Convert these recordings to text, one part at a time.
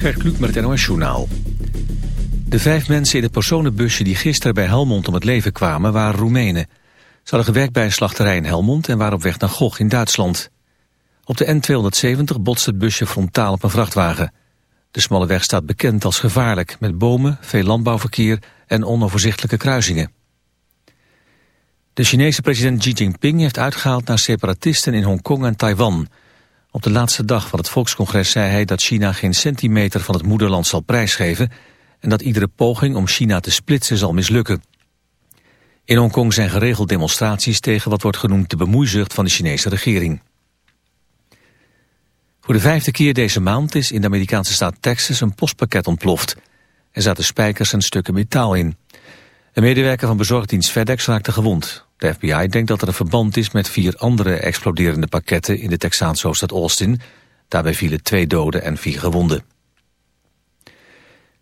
Gert Kluk met het NOS Journaal. De vijf mensen in het personenbusje die gisteren bij Helmond om het leven kwamen waren Roemenen. Ze hadden gewerkt bij een slachterij in Helmond en waren op weg naar Gogh in Duitsland. Op de N270 botste het busje frontaal op een vrachtwagen. De smalle weg staat bekend als gevaarlijk, met bomen, veel landbouwverkeer en onoverzichtelijke kruisingen. De Chinese president Xi Jinping heeft uitgehaald naar separatisten in Hongkong en Taiwan. Op de laatste dag van het volkscongres zei hij dat China geen centimeter van het moederland zal prijsgeven en dat iedere poging om China te splitsen zal mislukken. In Hongkong zijn geregeld demonstraties tegen wat wordt genoemd de bemoeizucht van de Chinese regering. Voor de vijfde keer deze maand is in de Amerikaanse staat Texas een postpakket ontploft. Er zaten spijkers en stukken metaal in. Een medewerker van bezorgdienst FedEx raakte gewond. De FBI denkt dat er een verband is met vier andere exploderende pakketten in de Texaanse hoofdstad Austin. Daarbij vielen twee doden en vier gewonden.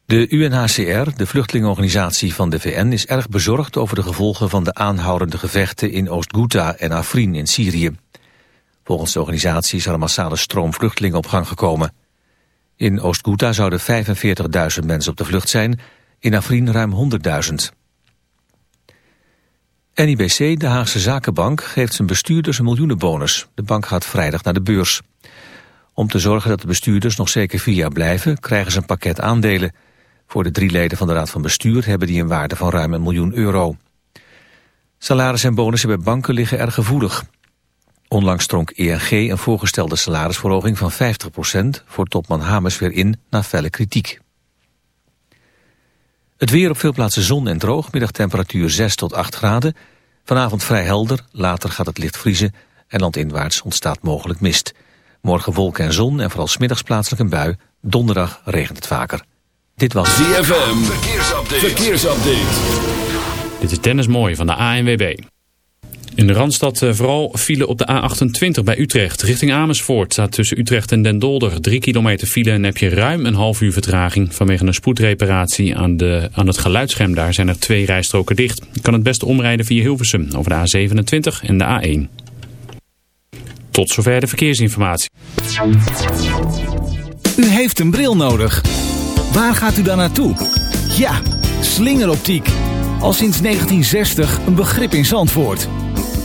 De UNHCR, de vluchtelingenorganisatie van de VN, is erg bezorgd over de gevolgen van de aanhoudende gevechten in Oost-Ghouta en Afrin in Syrië. Volgens de organisatie is er een massale stroom vluchtelingen op gang gekomen. In Oost-Ghouta zouden 45.000 mensen op de vlucht zijn, in Afrin ruim 100.000. NIBC, de Haagse Zakenbank, geeft zijn bestuurders een miljoenenbonus. De bank gaat vrijdag naar de beurs. Om te zorgen dat de bestuurders nog zeker vier jaar blijven... krijgen ze een pakket aandelen. Voor de drie leden van de Raad van Bestuur... hebben die een waarde van ruim een miljoen euro. Salaris en bonussen bij banken liggen erg gevoelig. Onlangs stronk ING een voorgestelde salarisverhoging van 50% voor topman Hamers weer in na felle kritiek. Het weer op veel plaatsen zon en droog, middagtemperatuur 6 tot 8 graden. Vanavond vrij helder, later gaat het licht vriezen en landinwaarts ontstaat mogelijk mist. Morgen wolken en zon en vooral smiddags plaatselijk een bui. Donderdag regent het vaker. Dit was ZFM, verkeersupdate. verkeersupdate. Dit is Dennis Mooi van de ANWB. In de Randstad eh, vooral file op de A28 bij Utrecht. Richting Amersfoort staat tussen Utrecht en Den Dolder 3 kilometer file en heb je ruim een half uur vertraging. Vanwege een spoedreparatie aan, de, aan het geluidsscherm daar zijn er twee rijstroken dicht. Je kan het beste omrijden via Hilversum over de A27 en de A1. Tot zover de verkeersinformatie. U heeft een bril nodig. Waar gaat u dan naartoe? Ja, slingeroptiek. Al sinds 1960 een begrip in Zandvoort.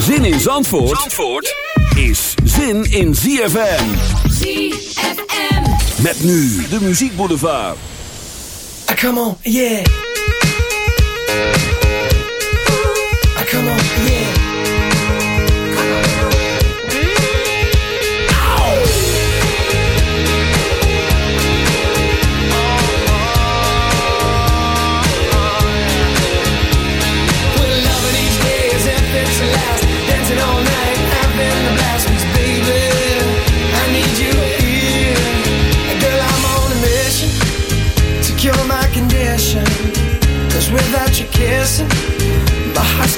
Zin in Zandvoort, Zandvoort is zin in ZFM. ZFM. Met nu de Muziek Boulevard. Ah, come on, yeah.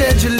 said you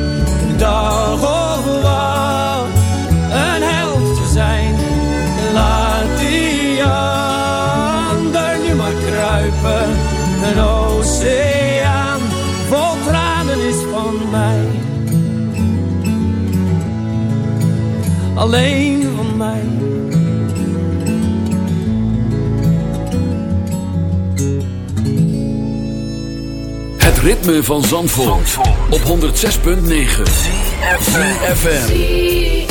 Alleen van mij. Het ritme van Zandvoort, op 106.9 FM.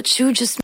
What you just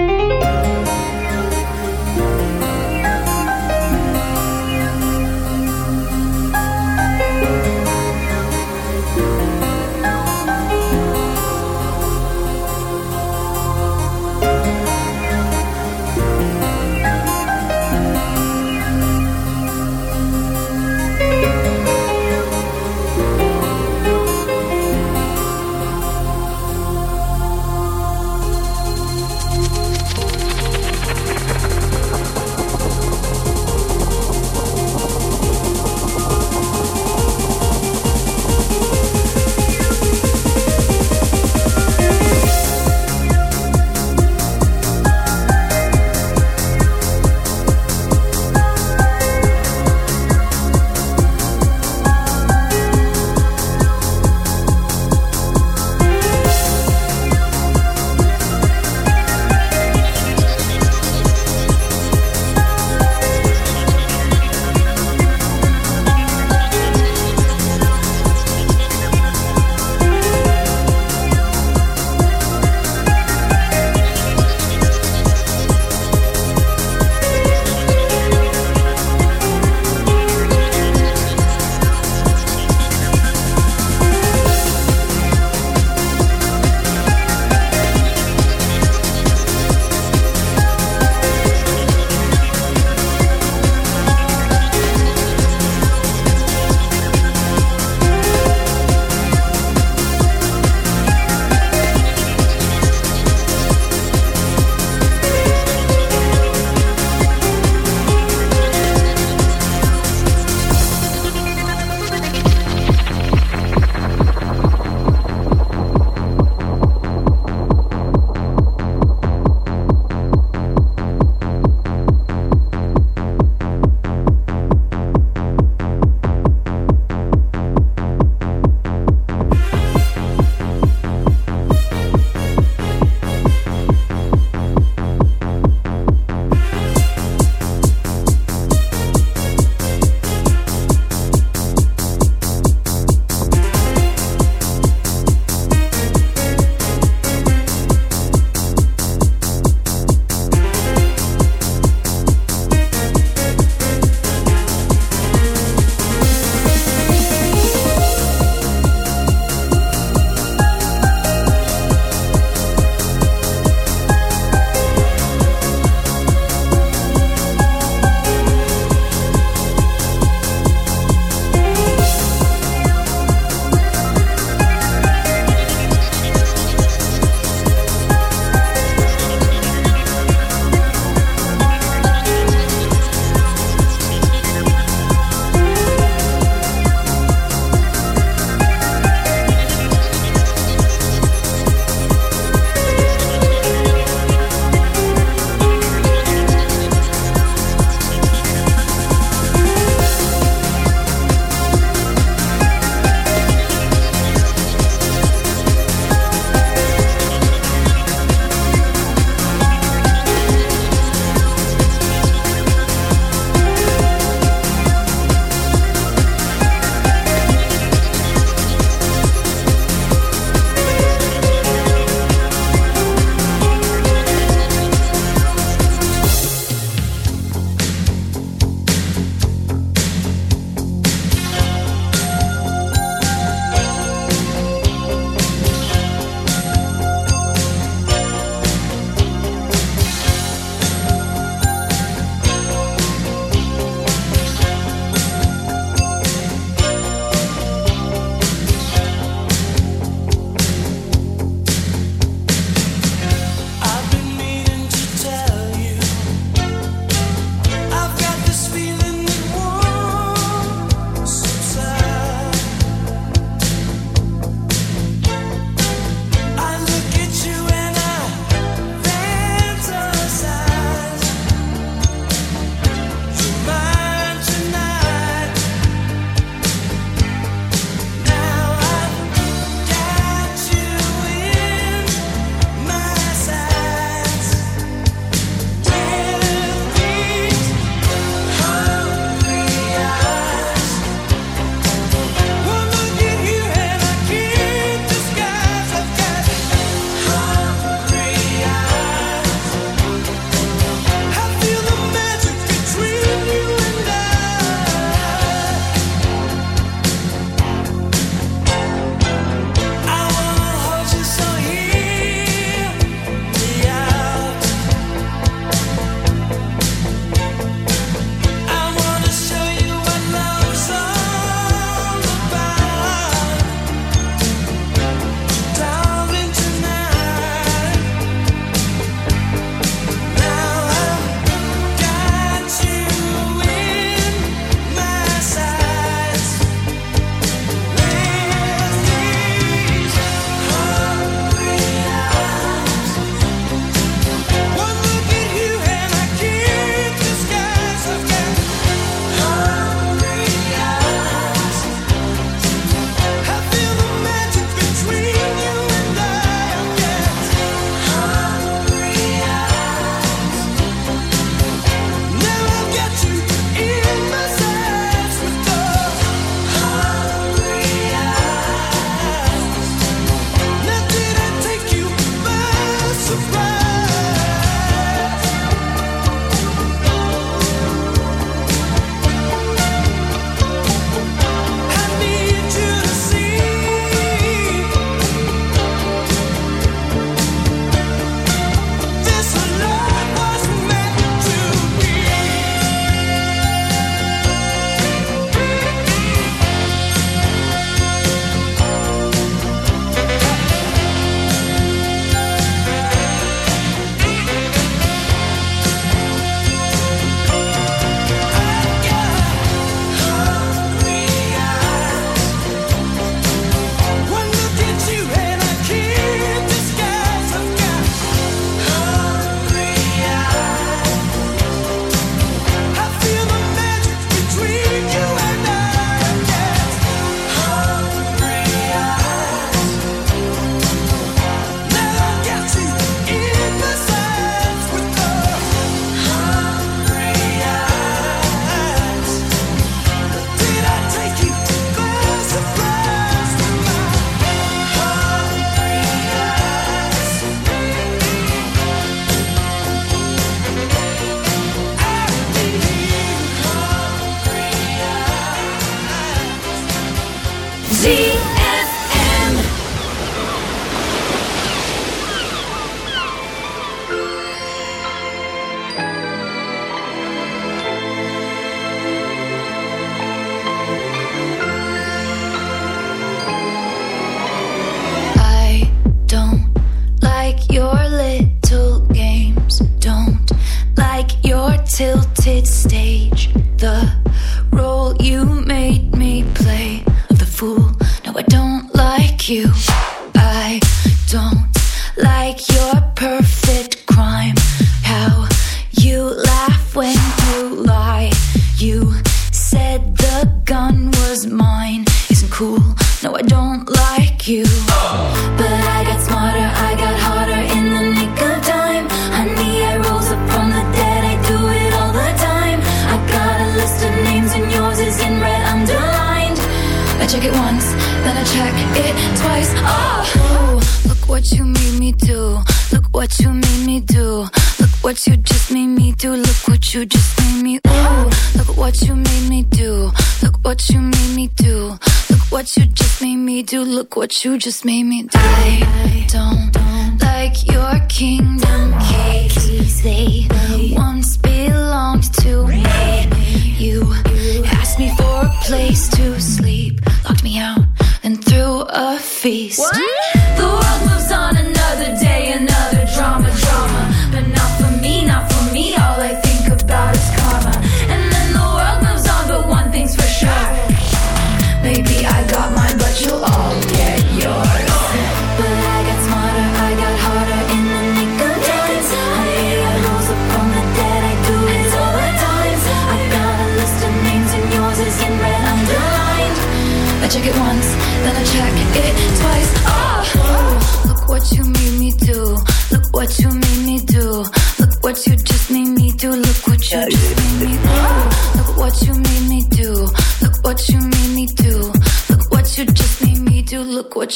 you just made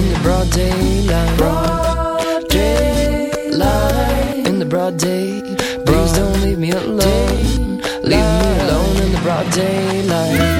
In the broad daylight. Broad daylight. In the broad day. Please don't leave me alone. Leave me alone in the broad daylight.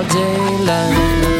all day long.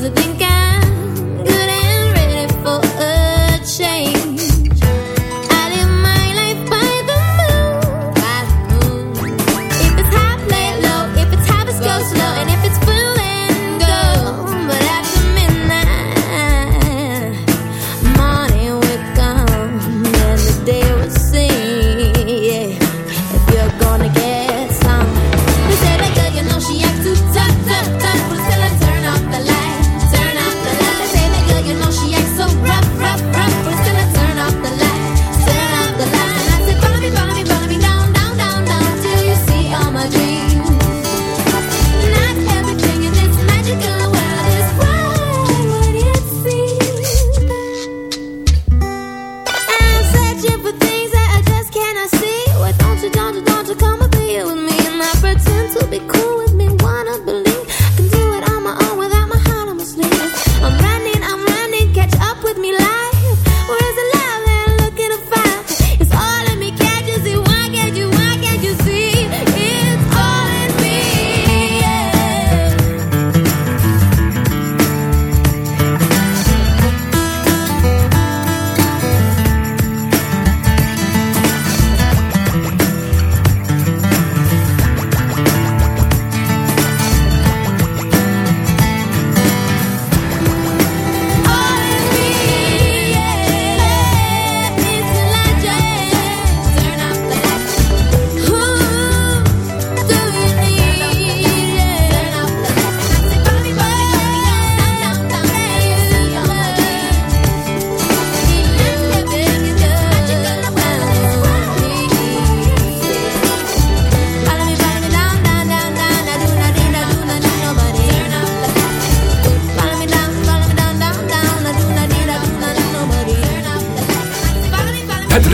Doesn't think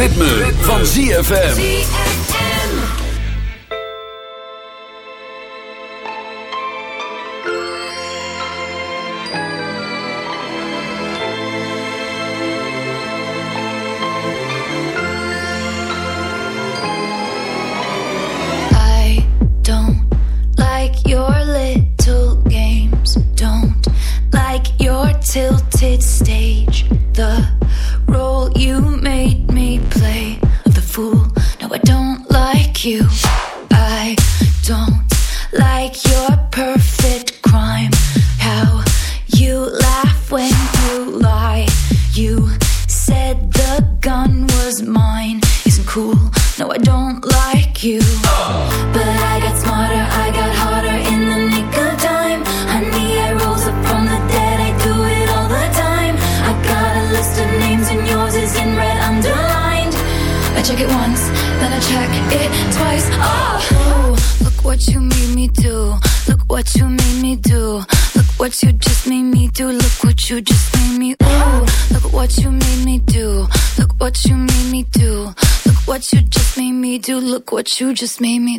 ritme, van ZFM. you just made me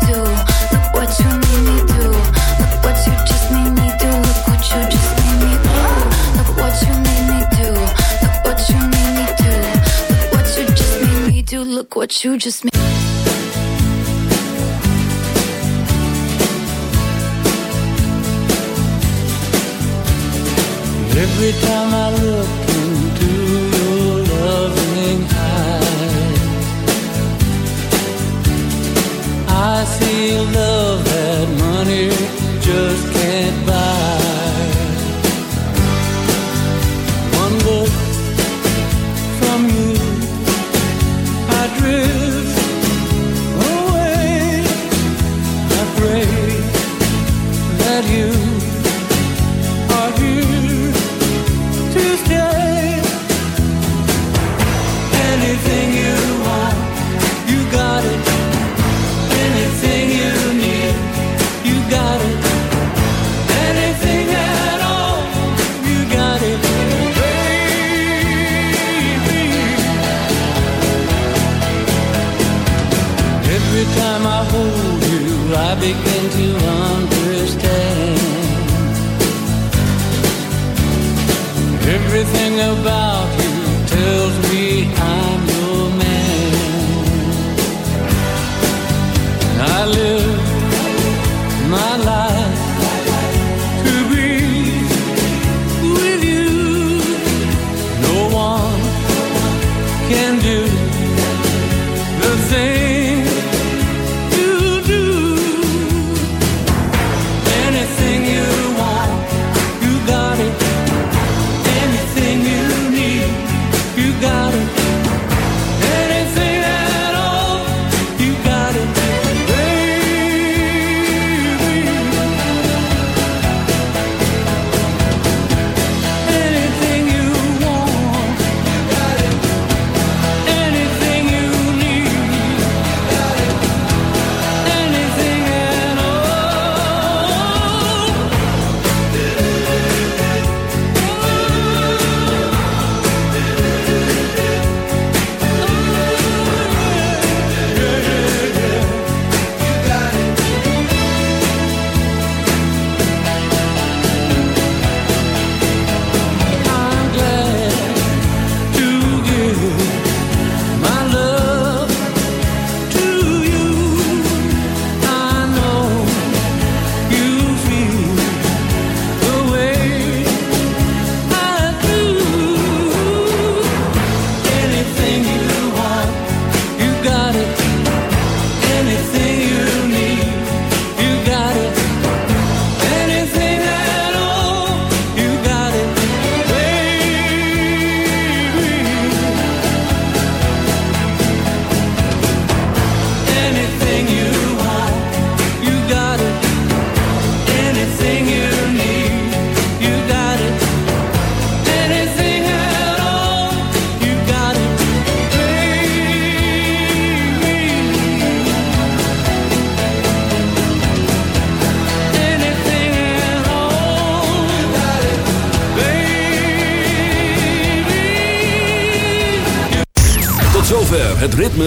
do. look what you just made. Every time I look into your loving eyes, I see love that money just